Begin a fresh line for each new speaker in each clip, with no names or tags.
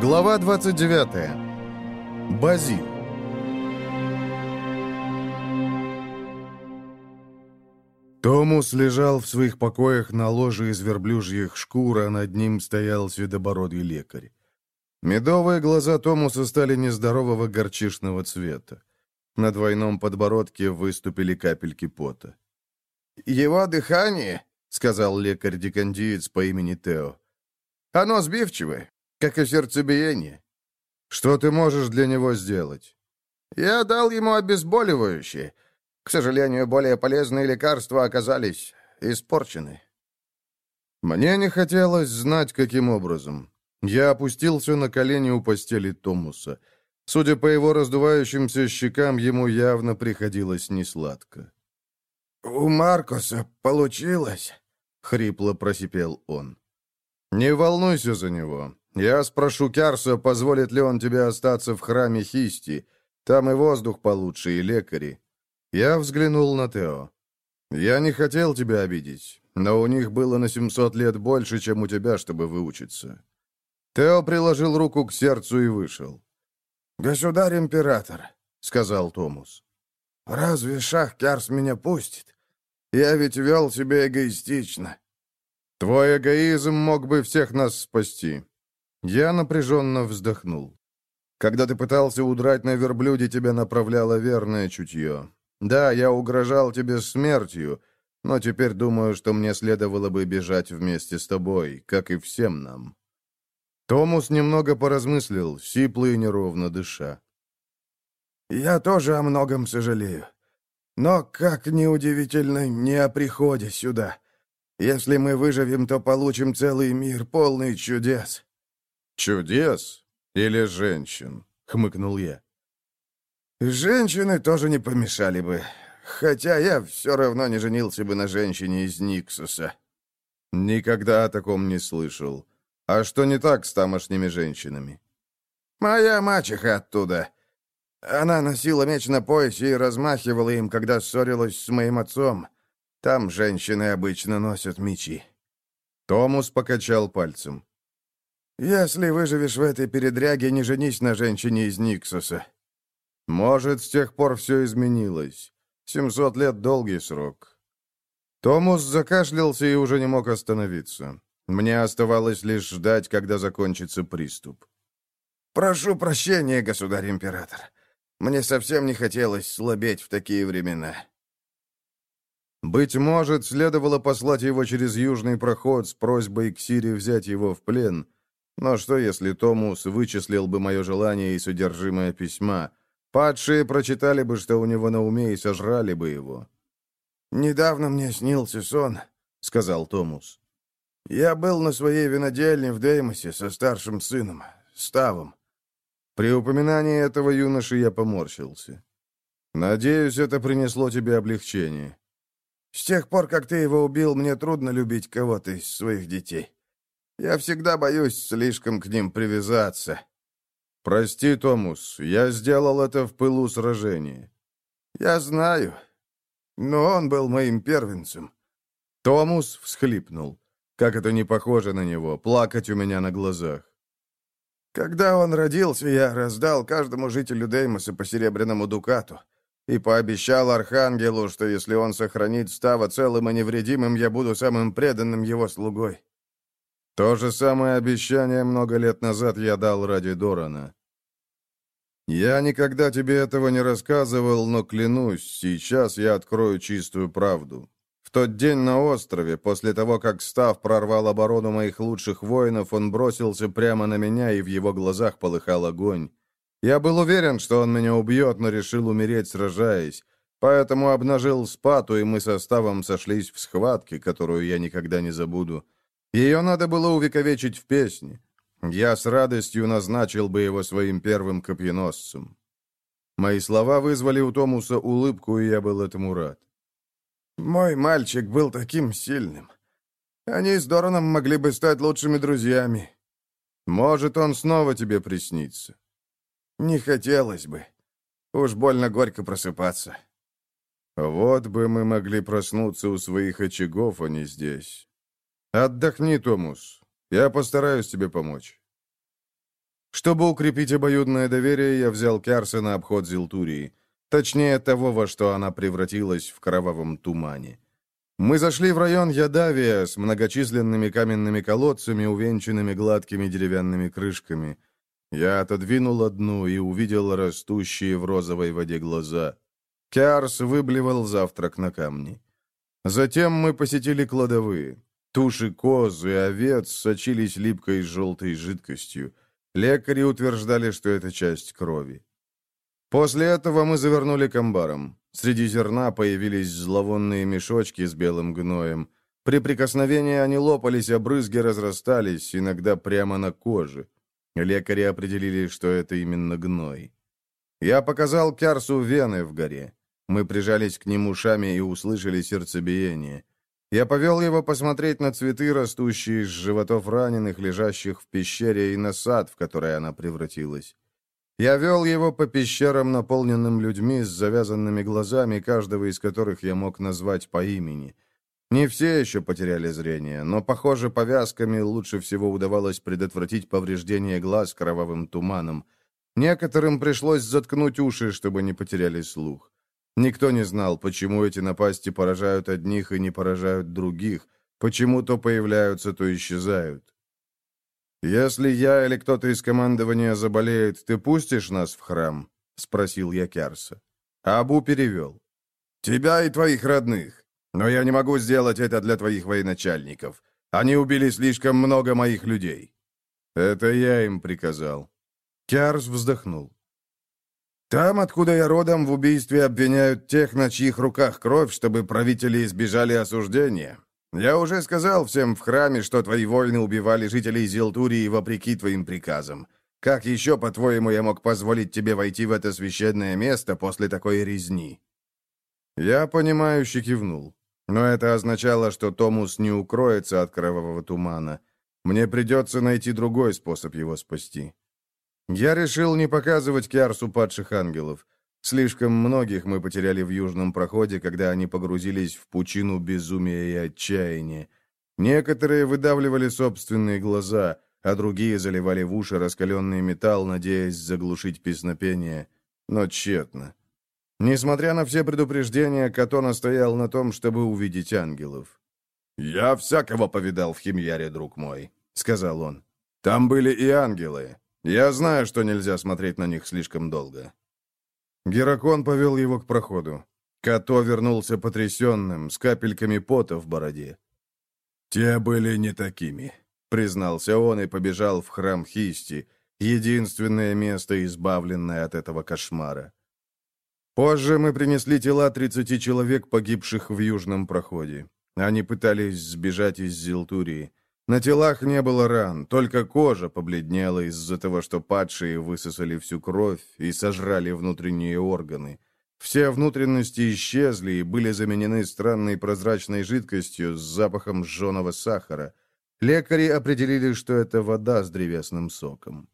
Глава 29. Базил. Томус лежал в своих покоях на ложе из верблюжьих шкур, а над ним стоял седобородый лекарь. Медовые глаза Томуса стали нездорового горчишного цвета. На двойном подбородке выступили капельки пота.
«Его дыхание», — сказал лекарь-дикандиец по имени Тео, — «оно сбивчивое, как и сердцебиение».
«Что ты можешь для него сделать?»
«Я дал ему обезболивающее. К сожалению, более полезные лекарства оказались испорчены».
Мне не хотелось знать, каким образом. Я опустился на колени у постели Томуса. Судя по его раздувающимся щекам, ему явно приходилось несладко.
«У Маркоса получилось?»
— хрипло просипел он. «Не волнуйся за него. Я спрошу Кярса, позволит ли он тебе остаться в храме Хисти. Там и воздух получше, и лекари». Я взглянул на Тео. «Я не хотел тебя обидеть, но у них было на 700 лет больше, чем у тебя, чтобы выучиться». Тео приложил руку к сердцу и вышел.
«Государь-император», — сказал Томус, — «разве шах Кярс меня пустит? Я ведь вел себя эгоистично».
«Твой эгоизм мог бы всех нас спасти». Я напряженно вздохнул. «Когда ты пытался удрать на верблюде, тебя направляло верное чутье. Да, я угрожал тебе смертью, но теперь думаю, что мне следовало бы бежать вместе с тобой, как и всем нам». Томус немного поразмыслил, сипло и неровно дыша.
«Я тоже о многом сожалею. Но, как неудивительно, не о приходе сюда. Если мы выживем, то получим целый мир, полный чудес».
«Чудес? Или женщин?» — хмыкнул я.
«Женщины тоже не помешали бы. Хотя я все равно не женился бы на женщине из Никсуса».
«Никогда о таком не слышал. А что не так с тамошними женщинами?»
«Моя мачеха оттуда. Она носила меч на поясе и размахивала им, когда ссорилась с моим отцом. Там женщины обычно носят мечи».
Томус покачал пальцем.
«Если выживешь в этой передряге, не женись на женщине из Никсуса».
«Может, с тех пор все изменилось. Семьсот лет — долгий срок». Томус закашлялся и уже не мог остановиться. Мне оставалось лишь ждать, когда закончится приступ.
«Прошу прощения, государь-император. Мне совсем не хотелось слабеть в такие времена».
Быть может, следовало послать его через южный проход с просьбой к Сире взять его в плен. Но что, если Томус вычислил бы мое желание и содержимое письма? Падшие прочитали бы, что у него на уме, и сожрали бы его.
«Недавно мне снился сон», — сказал Томус. Я был на своей винодельне в Деймосе со старшим сыном, Ставом.
При упоминании этого юноши я поморщился. Надеюсь, это принесло тебе облегчение.
С тех пор, как ты его убил, мне трудно любить кого-то из своих детей. Я всегда боюсь слишком к ним привязаться.
Прости, Томус, я сделал это в пылу сражения.
Я знаю, но он был моим первенцем.
Томус всхлипнул. Как это не похоже на него, плакать у меня на глазах.
Когда он родился, я раздал каждому жителю Деймоса по серебряному дукату и пообещал Архангелу, что если он сохранит Става целым и невредимым, я буду самым преданным его слугой.
То же самое обещание много лет назад я дал ради Дорана. Я никогда тебе этого не рассказывал, но клянусь, сейчас я открою чистую правду. В тот день на острове, после того, как Став прорвал оборону моих лучших воинов, он бросился прямо на меня, и в его глазах полыхал огонь. Я был уверен, что он меня убьет, но решил умереть, сражаясь. Поэтому обнажил спату, и мы со Ставом сошлись в схватке, которую я никогда не забуду. Ее надо было увековечить в песне. Я с радостью назначил бы его своим первым копьеносцем. Мои слова вызвали у Томуса улыбку, и я был этому рад.
Мой мальчик был таким сильным. Они с Дораном могли бы стать лучшими друзьями.
Может, он снова тебе приснится.
Не хотелось бы. Уж больно горько просыпаться.
Вот бы мы могли проснуться у своих очагов, а не здесь. Отдохни, Томус. Я постараюсь тебе помочь. Чтобы укрепить обоюдное доверие, я взял Кярса на обход Зилтурии. Точнее, того, во что она превратилась в кровавом тумане. Мы зашли в район Ядавия с многочисленными каменными колодцами, увенчанными гладкими деревянными крышками. Я отодвинул одну и увидел растущие в розовой воде глаза. Кярс выблевал завтрак на камни. Затем мы посетили кладовые. Туши коз и овец сочились липкой желтой жидкостью. Лекари утверждали, что это часть крови. После этого мы завернули к амбарам. Среди зерна появились зловонные мешочки с белым гноем. При прикосновении они лопались, а брызги разрастались, иногда прямо на коже. Лекари определили, что это именно гной. Я показал Кярсу вены в горе. Мы прижались к ним ушами и услышали сердцебиение. Я повел его посмотреть на цветы, растущие из животов раненых, лежащих в пещере, и на сад, в который она превратилась. Я вел его по пещерам, наполненным людьми с завязанными глазами, каждого из которых я мог назвать по имени. Не все еще потеряли зрение, но, похоже, повязками лучше всего удавалось предотвратить повреждение глаз кровавым туманом. Некоторым пришлось заткнуть уши, чтобы не потеряли слух. Никто не знал, почему эти напасти поражают одних и не поражают других, почему то появляются, то исчезают. «Если я или кто-то из командования заболеет, ты пустишь нас в храм?» — спросил я Керса. Абу перевел. «Тебя и твоих родных. Но я не могу сделать это для твоих военачальников. Они убили слишком много моих людей». «Это я им приказал». Кярс вздохнул. «Там, откуда я родом, в убийстве обвиняют тех, на чьих руках кровь, чтобы правители избежали осуждения. Я уже сказал всем в храме, что твои воины убивали жителей Зилтурии вопреки твоим приказам. Как еще, по-твоему, я мог позволить тебе войти в это священное место после такой резни?» Я понимающе кивнул. Но это означало, что Томус не укроется от кровавого тумана. Мне придется найти другой способ его спасти. Я решил не показывать Киарсу падших ангелов. Слишком многих мы потеряли в южном проходе, когда они погрузились в пучину безумия и отчаяния. Некоторые выдавливали собственные глаза, а другие заливали в уши раскаленный металл, надеясь заглушить песнопение. Но тщетно. Несмотря на все предупреждения, Като настоял на том, чтобы увидеть ангелов. «Я всякого повидал в Химьяре, друг мой», — сказал он. «Там были и ангелы. Я знаю, что нельзя смотреть на них слишком долго. Геракон повел его к проходу. Като вернулся потрясенным, с капельками пота в бороде. «Те были не такими», — признался он и побежал в храм Хисти, единственное место, избавленное от этого кошмара. Позже мы принесли тела 30 человек, погибших в южном проходе. Они пытались сбежать из Зилтурии. На телах не было ран, только кожа побледнела из-за того, что падшие высосали всю кровь и сожрали внутренние органы. Все внутренности исчезли и были заменены странной прозрачной жидкостью с запахом жженого сахара. Лекари определили, что это вода с древесным соком.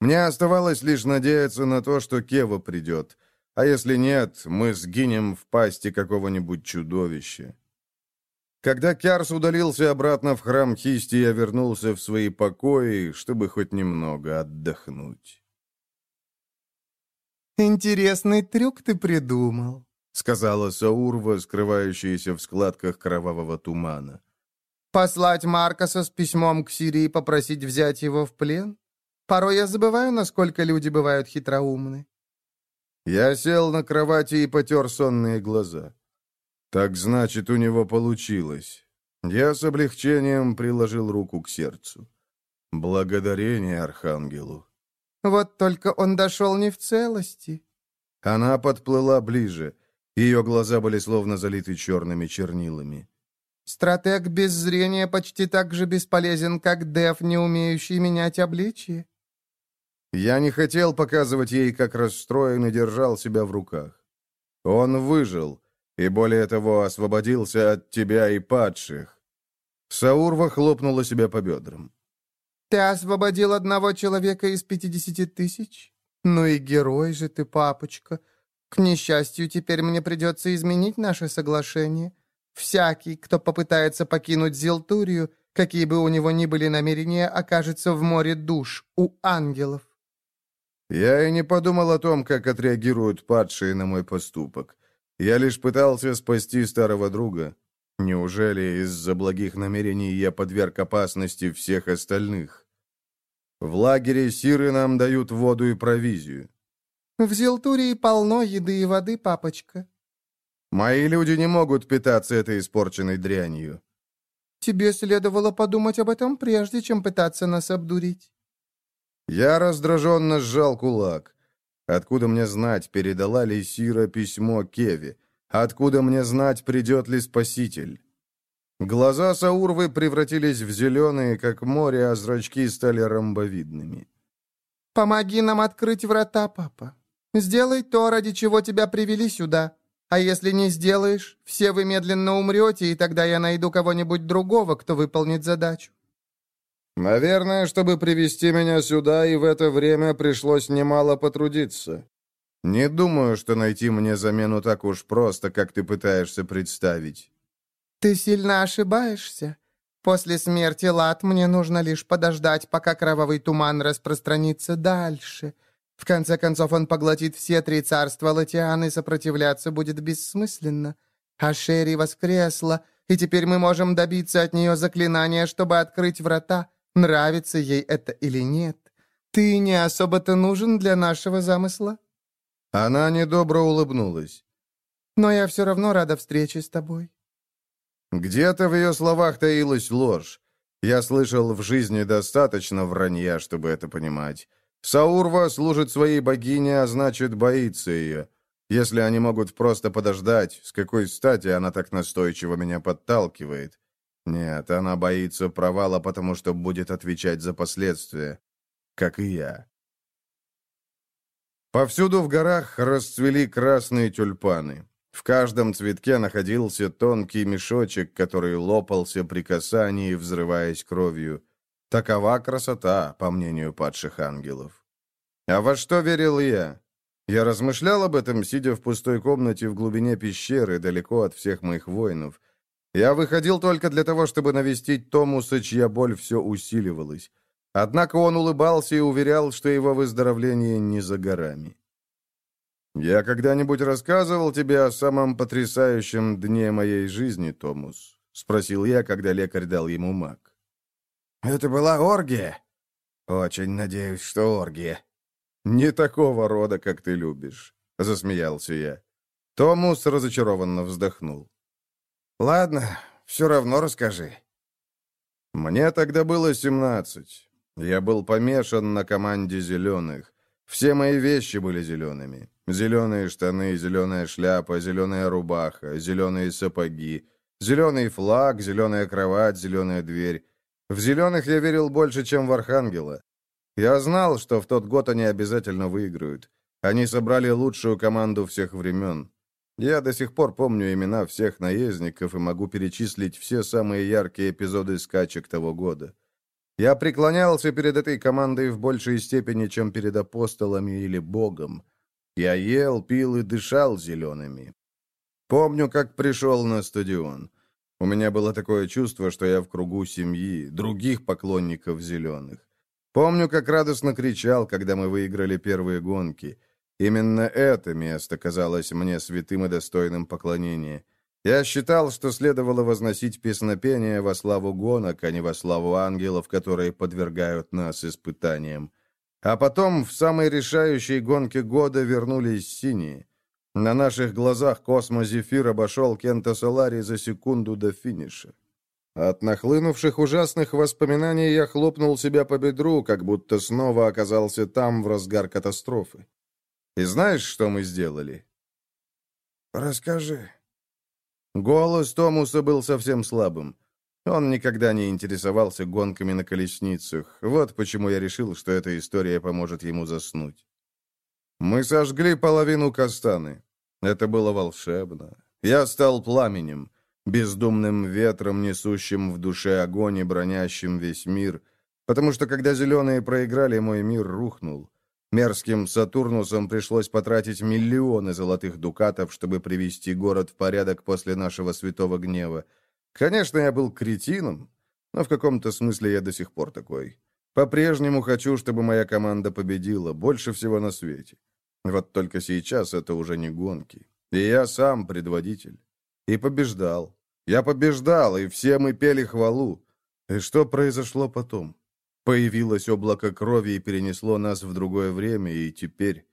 Мне оставалось лишь надеяться на то, что Кева придет, а если нет, мы сгинем в пасти какого-нибудь чудовища. Когда Кярс удалился обратно в храм Хисти, я вернулся в свои покои, чтобы хоть немного отдохнуть.
«Интересный трюк ты придумал», —
сказала Саурва, скрывающаяся в складках кровавого тумана.
«Послать Маркоса с письмом к Сирии и попросить взять его в плен? Порой я забываю, насколько люди бывают хитроумны».
Я сел на кровати и потер сонные глаза. Так значит, у него получилось. Я с облегчением приложил руку к сердцу. Благодарение Архангелу.
Вот только он дошел не в целости.
Она подплыла ближе. Ее глаза были словно залиты черными чернилами.
Стратег без зрения почти так же бесполезен, как Дев, не умеющий менять обличие.
Я не хотел показывать ей, как расстроен и держал себя в руках. Он выжил, и более того освободился от тебя и падших». Саурва хлопнула себя по бедрам.
«Ты освободил одного человека из пятидесяти тысяч? Ну и герой же ты, папочка. К несчастью, теперь мне придется изменить наше соглашение. Всякий, кто попытается покинуть Зилтурию, какие бы у него ни были намерения, окажется в море душ, у ангелов.
Я и не подумал о том, как отреагируют падшие на мой поступок. Я лишь пытался спасти старого друга. Неужели из-за благих намерений я подверг опасности всех остальных? В лагере Сиры нам дают воду и провизию.
В Зелтурии полно еды и воды, папочка.
Мои люди не могут питаться этой испорченной дрянью.
Тебе следовало подумать об этом прежде, чем пытаться нас обдурить.
Я раздраженно сжал кулак. Откуда мне знать, передала ли Сира письмо Кеви? Откуда мне знать, придет ли Спаситель? Глаза Саурвы превратились в зеленые, как море, а зрачки стали ромбовидными.
«Помоги нам открыть врата, папа. Сделай то, ради чего тебя привели сюда. А если не сделаешь, все вы медленно умрете, и тогда я найду кого-нибудь другого, кто выполнит задачу».
«Наверное, чтобы привести меня сюда, и в это время пришлось немало потрудиться. Не думаю, что найти мне замену так уж просто, как ты пытаешься представить».
«Ты сильно ошибаешься. После смерти Лат мне нужно лишь подождать, пока кровавый туман распространится дальше. В конце концов он поглотит все три царства Латиан, и сопротивляться будет бессмысленно. А Шерри воскресла, и теперь мы можем добиться от нее заклинания, чтобы открыть врата, нравится ей это или нет. Ты не особо-то нужен для нашего замысла?»
Она недобро улыбнулась.
«Но я все равно рада встрече с тобой.
Где-то в ее словах таилась ложь. Я слышал в жизни достаточно вранья, чтобы это понимать. Саурва служит своей богине, а значит, боится ее. Если они могут просто подождать, с какой стати она так настойчиво меня подталкивает? Нет, она боится провала, потому что будет отвечать за последствия. Как и я. Повсюду в горах расцвели красные тюльпаны. В каждом цветке находился тонкий мешочек, который лопался при касании, взрываясь кровью. Такова красота, по мнению падших ангелов. А во что верил я? Я размышлял об этом, сидя в пустой комнате в глубине пещеры, далеко от всех моих воинов. Я выходил только для того, чтобы навестить Томуса, чья боль все усиливалась. Однако он улыбался и уверял, что его выздоровление не за горами. «Я когда-нибудь рассказывал тебе о самом потрясающем дне моей жизни, Томус?» — спросил я, когда лекарь дал ему маг.
«Это была оргия?» «Очень надеюсь, что оргия».
«Не такого рода, как ты любишь», — засмеялся я. Томус разочарованно вздохнул.
«Ладно, все равно расскажи».
Мне тогда было семнадцать. Я был помешан на команде зеленых. Все мои вещи были зелеными. Зеленые штаны, зеленая шляпа, зеленая рубаха, зеленые сапоги, зеленый флаг, зеленая кровать, зеленая дверь. В зеленых я верил больше, чем в Архангела. Я знал, что в тот год они обязательно выиграют. Они собрали лучшую команду всех времен. Я до сих пор помню имена всех наездников и могу перечислить все самые яркие эпизоды скачек того года. Я преклонялся перед этой командой в большей степени, чем перед апостолами или Богом. Я ел, пил и дышал зелеными. Помню, как пришел на стадион. У меня было такое чувство, что я в кругу семьи, других поклонников зеленых. Помню, как радостно кричал, когда мы выиграли первые гонки. Именно это место казалось мне святым и достойным поклонения. Я считал, что следовало возносить песнопение во славу гонок, а не во славу ангелов, которые подвергают нас испытаниям. А потом в самой решающей гонке года вернулись синие. На наших глазах Космо Зефир обошел Кента Солари за секунду до финиша. От нахлынувших ужасных воспоминаний я хлопнул себя по бедру, как будто снова оказался там в разгар катастрофы. И знаешь, что мы сделали?
«Расскажи»,
Голос Томуса был совсем слабым. Он никогда не интересовался гонками на колесницах. Вот почему я решил, что эта история поможет ему заснуть. Мы сожгли половину кастаны. Это было волшебно. Я стал пламенем, бездумным ветром, несущим в душе огонь и бронящим весь мир, потому что когда зеленые проиграли, мой мир рухнул. Мерзким Сатурнусам пришлось потратить миллионы золотых дукатов, чтобы привести город в порядок после нашего святого гнева. Конечно, я был кретином. но в каком-то смысле я до сих пор такой. По-прежнему хочу, чтобы моя команда победила, больше всего на свете. Вот только сейчас это уже не гонки. И я сам предводитель. И побеждал. Я побеждал, и все мы пели хвалу. И что произошло потом? Появилось облако крови и перенесло нас в другое время, и теперь...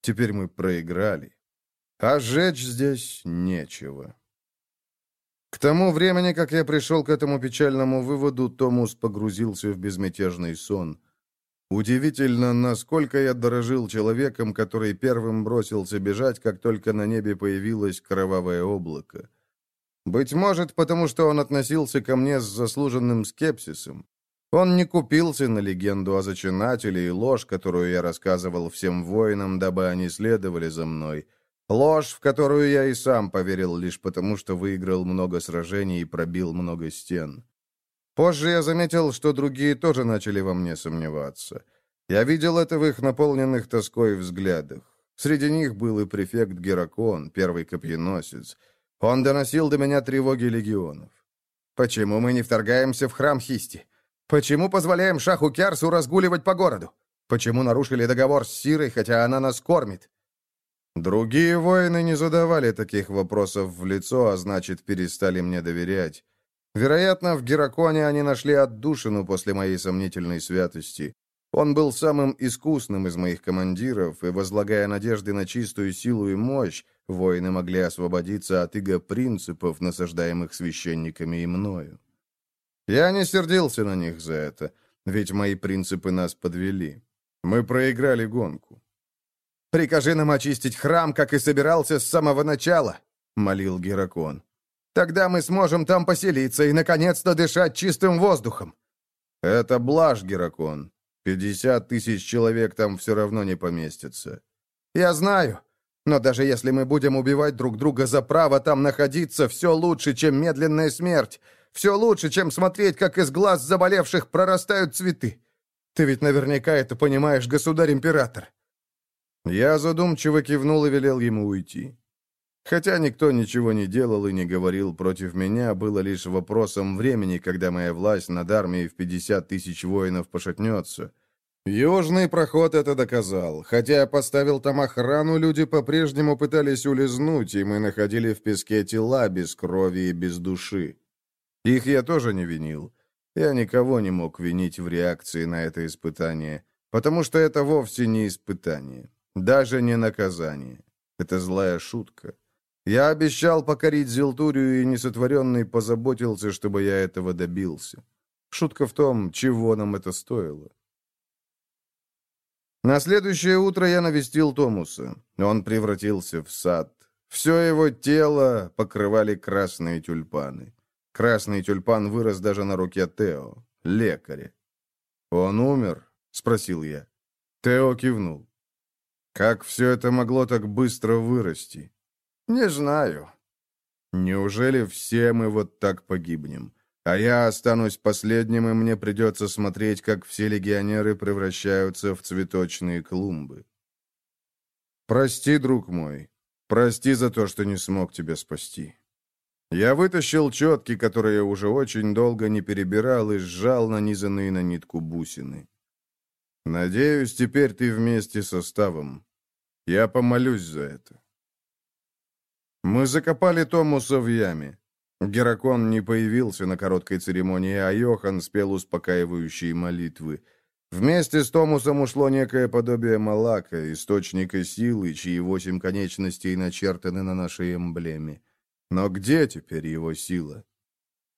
Теперь мы проиграли. А жечь здесь нечего. К тому времени, как я пришел к этому печальному выводу, Томус погрузился в безмятежный сон. Удивительно, насколько я дорожил человеком, который первым бросился бежать, как только на небе появилось кровавое облако. Быть может, потому что он относился ко мне с заслуженным скепсисом. Он не купился на легенду о зачинателе и ложь, которую я рассказывал всем воинам, дабы они следовали за мной. Ложь, в которую я и сам поверил лишь потому, что выиграл много сражений и пробил много стен. Позже я заметил, что другие тоже начали во мне сомневаться. Я видел это в их наполненных тоской взглядах. Среди них был и префект Геракон, первый копьеносец. Он доносил до меня тревоги легионов. «Почему мы не вторгаемся в храм Хисти? Почему позволяем Шаху Кярсу разгуливать по городу? Почему нарушили договор с Сирой, хотя она нас кормит?» Другие воины не задавали таких вопросов в лицо, а значит, перестали мне доверять. Вероятно, в Гераконе они нашли отдушину после моей сомнительной святости. Он был самым искусным из моих командиров, и, возлагая надежды на чистую силу и мощь, воины могли освободиться от иго принципов, насаждаемых священниками и мною. Я не сердился на них за это, ведь мои принципы нас подвели. Мы проиграли гонку. «Прикажи нам очистить храм, как и собирался с самого начала», — молил Геракон. «Тогда мы сможем там поселиться и, наконец-то, дышать чистым воздухом». «Это блажь, Геракон. Пятьдесят тысяч человек там все равно не поместятся». «Я знаю. Но даже если мы будем убивать друг друга за право там находиться, все лучше, чем медленная смерть. Все лучше, чем смотреть, как из глаз заболевших прорастают цветы. Ты ведь наверняка это понимаешь, государь-император». Я задумчиво кивнул и велел ему уйти. Хотя никто ничего не делал и не говорил против меня, было лишь вопросом времени, когда моя власть над армией в 50 тысяч воинов пошатнется — Южный проход это доказал. Хотя я поставил там охрану, люди по-прежнему пытались улизнуть, и мы находили в песке тела без крови и без души. Их я тоже не винил. Я никого не мог винить в реакции на это испытание, потому что это вовсе не испытание, даже не наказание. Это злая шутка. Я обещал покорить Зелтурию, и несотворенный позаботился, чтобы я этого добился. Шутка в том, чего нам это стоило. На следующее утро я навестил Томуса. Он превратился в сад. Все его тело покрывали красные тюльпаны. Красный тюльпан вырос даже на руке Тео, лекаря. «Он умер?» — спросил я. Тео кивнул. «Как все это могло так быстро вырасти?»
«Не знаю».
«Неужели все мы вот так погибнем? А я останусь последним, и мне придется смотреть, как все легионеры превращаются в цветочные клумбы. Прости, друг мой. Прости за то, что не смог тебя спасти. Я вытащил четки, которые уже очень долго не перебирал, и сжал нанизанные на нитку бусины. Надеюсь, теперь ты вместе со ставом. Я помолюсь за это. Мы закопали Томуса в яме. Геракон не появился на короткой церемонии, а Йохан спел успокаивающие молитвы. Вместе с Томусом ушло некое подобие Малака, источника силы, чьи восемь конечностей начертаны на нашей эмблеме. Но где теперь его сила?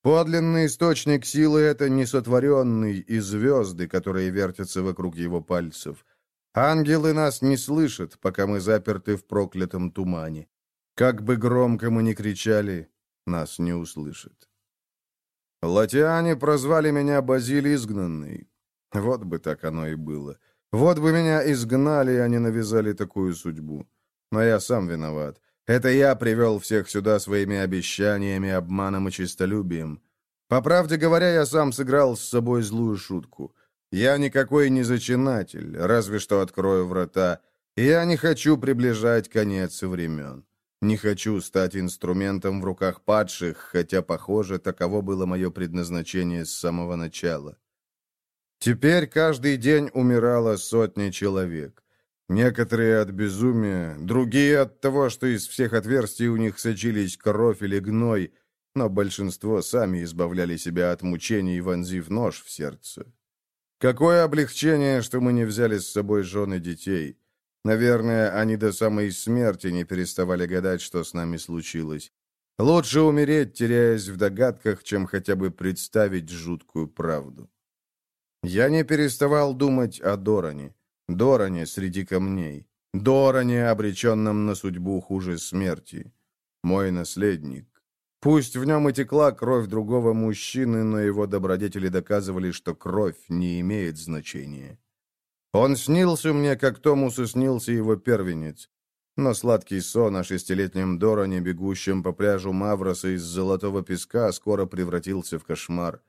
Подлинный источник силы — это несотворенный и звезды, которые вертятся вокруг его пальцев. Ангелы нас не слышат, пока мы заперты в проклятом тумане. Как бы громко мы ни кричали, нас не услышит. Латиане прозвали меня Базилий Изгнанный. Вот бы так оно и было. Вот бы меня изгнали, и они навязали такую судьбу. Но я сам виноват. Это я привел всех сюда своими обещаниями, обманом и честолюбием. По правде говоря, я сам сыграл с собой злую шутку. Я никакой не зачинатель, разве что открою врата, я не хочу приближать конец времен. Не хочу стать инструментом в руках падших, хотя, похоже, таково было мое предназначение с самого начала. Теперь каждый день умирало сотни человек. Некоторые от безумия, другие от того, что из всех отверстий у них сочились кровь или гной, но большинство сами избавляли себя от мучений, вонзив нож в сердце. Какое облегчение, что мы не взяли с собой жены детей. Наверное, они до самой смерти не переставали гадать, что с нами случилось. Лучше умереть, теряясь в догадках, чем хотя бы представить жуткую правду. Я не переставал думать о Доране. Доране среди камней. Доране, обреченном на судьбу хуже смерти. Мой наследник. Пусть в нем и текла кровь другого мужчины, но его добродетели доказывали, что кровь не имеет значения. Он снился мне, как Томусу снился его первенец. Но сладкий сон о шестилетнем Дороне, бегущем по пляжу Мавроса из золотого песка, скоро превратился в кошмар.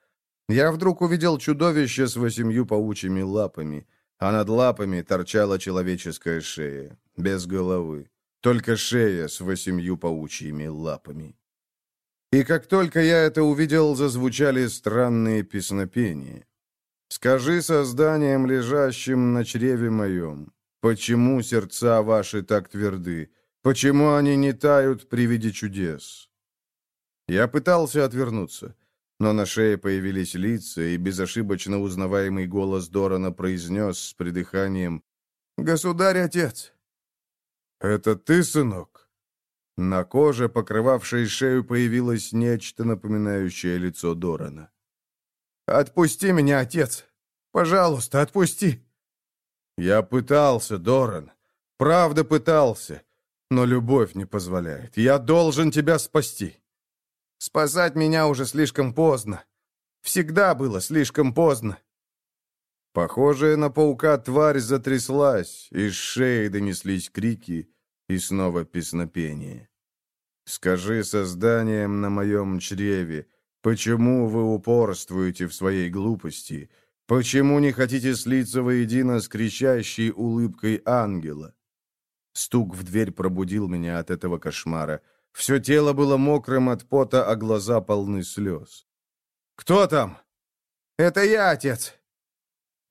Я вдруг увидел чудовище с восемью паучьими лапами, а над лапами торчала человеческая шея, без головы. Только шея с восемью паучьими лапами. И как только я это увидел, зазвучали странные песнопения. «Скажи созданиям, лежащим на чреве моем, почему сердца ваши так тверды, почему они не тают при виде чудес?» Я пытался отвернуться, но на шее появились лица, и безошибочно узнаваемый голос Дорана произнес с придыханием «Государь-отец!» «Это ты, сынок?» На коже, покрывавшей шею, появилось нечто, напоминающее лицо Дорана. «Отпусти меня, отец! Пожалуйста, отпусти!» «Я пытался, Доран. Правда пытался. Но любовь не позволяет. Я должен тебя спасти!» «Спасать меня уже слишком поздно. Всегда было слишком поздно!» Похожая на паука тварь затряслась, из шеи донеслись крики и снова песнопение. Скажи созданием на моем чреве, почему вы упорствуете в своей глупости? Почему не хотите слиться воедино с кричащей улыбкой ангела? Стук в дверь пробудил меня от этого кошмара. Все тело было мокрым от пота, а глаза полны слез. «Кто там?» «Это я, отец!»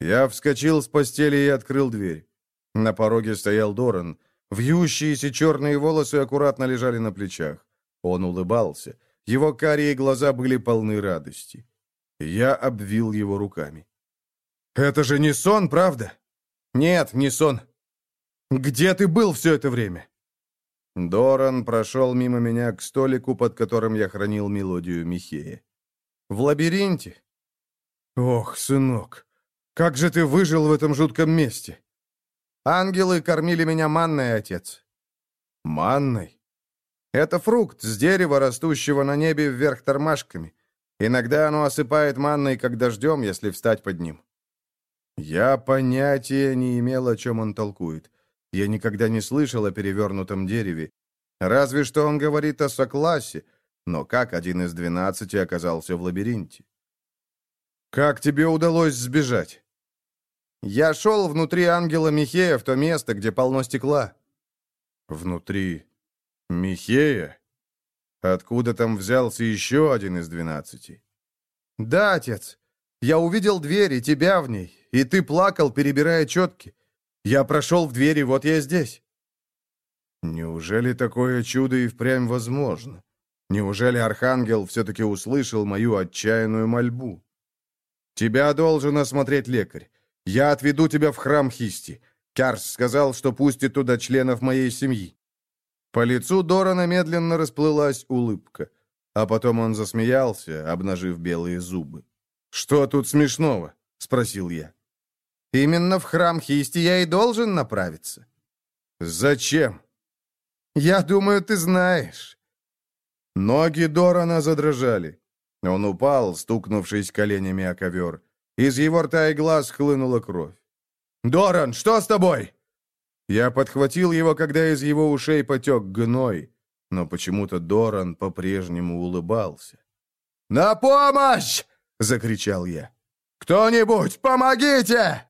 Я вскочил с постели и открыл дверь. На пороге стоял Доран. Вьющиеся черные волосы аккуратно лежали на плечах. Он улыбался. Его карие глаза были полны радости. Я обвил его руками. «Это же не сон, правда?» «Нет, не сон. Где ты был все это время?» Доран прошел мимо меня к столику, под которым я хранил мелодию Михея. «В лабиринте?» «Ох, сынок, как же ты выжил в этом жутком месте?» Ангелы кормили меня манной, отец». «Манной?» «Это фрукт с дерева, растущего на небе вверх тормашками. Иногда оно осыпает манной, как дождем, если встать под ним». Я понятия не имел, о чем он толкует. Я никогда не слышал о перевернутом дереве. Разве что он говорит о соклассе, но как один из двенадцати оказался в лабиринте? «Как тебе удалось сбежать?» Я шел внутри ангела Михея в то место, где полно стекла». «Внутри Михея? Откуда там взялся еще один из двенадцати?» «Да, отец. Я увидел дверь и тебя в ней, и ты плакал, перебирая четки. Я прошел в дверь, и вот я здесь». «Неужели такое чудо и впрямь возможно? Неужели Архангел все-таки услышал мою отчаянную мольбу?» «Тебя должен осмотреть лекарь. Я отведу тебя в храм Хисти. Кярс сказал, что пустит туда членов моей семьи». По лицу Дорана медленно расплылась улыбка, а потом он засмеялся, обнажив белые зубы. «Что тут смешного?» — спросил я. «Именно в храм Хисти я и должен направиться». «Зачем?» «Я думаю, ты знаешь». Ноги Дорана задрожали. Он упал, стукнувшись коленями о ковер. Из его рта и глаз хлынула кровь. «Доран, что с тобой?» Я подхватил его, когда из его ушей потек гной, но почему-то Доран по-прежнему улыбался. «На помощь!» — закричал я. «Кто-нибудь, помогите!»